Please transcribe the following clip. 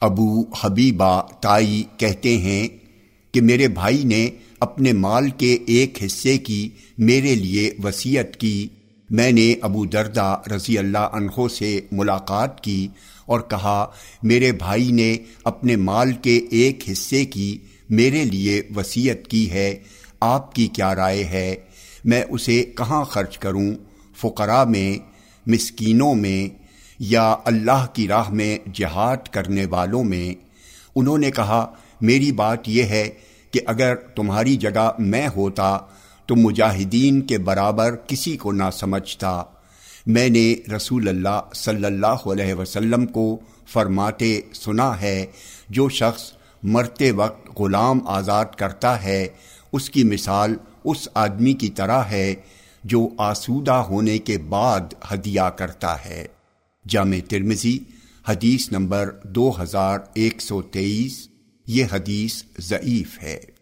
ابو حبیبہ تائی کہتے ہیں کہ میرے بھائی نے اپنے مال کے ایک حصے کی میرے لیے وصیت کی۔ میں نے ابو دردہ رضی اللہ عنہ سے ملاقات کی اور کہا، میرے بھائی نے اپنے مال کے ایک حصے کی میرے لیے وصیت کی ہے، آپ کی کیا رائے ہے؟ میں اسے کہاں خرچ کروں؟ فقراء میں یا اللہ کی راہ میں جہاد کرنے والوں میں، انہوں نے کہا، میری بات یہ ہے کہ اگر تمہاری جگہ میں ہوتا تو مجاہدین کے برابر کسی کو نہ سمجھتا۔ میں نے رسول اللہ صلی اللہ علیہ وسلم کو فرماتے سنا ہے، جو شخص مرتے وقت غلام آزاد کرتا ہے، اس کی مثال اس آدمی کی طرح ہے جو آسودہ ہونے کے بعد ہدیہ کرتا ہے۔ ہونے کے حدیث نمبر دو ہزار ایک سو حدیث یہ حدیث ضعیف ہے۔